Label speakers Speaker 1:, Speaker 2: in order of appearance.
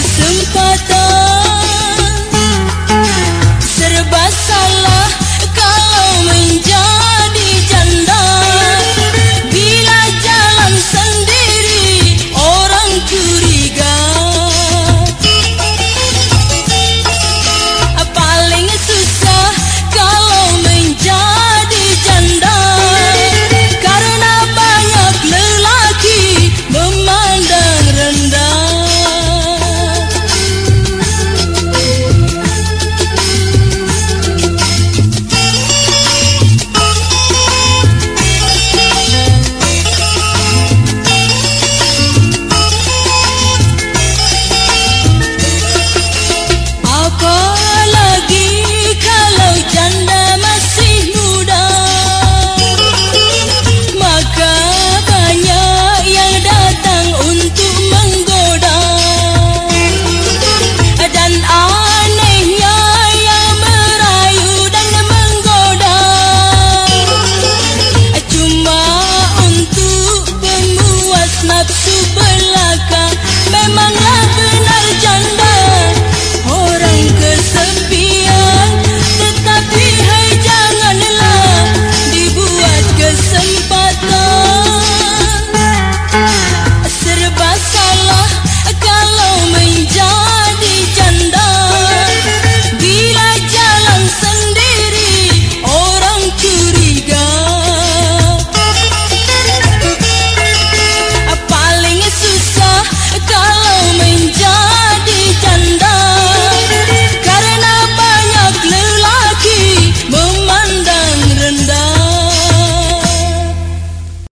Speaker 1: sumpah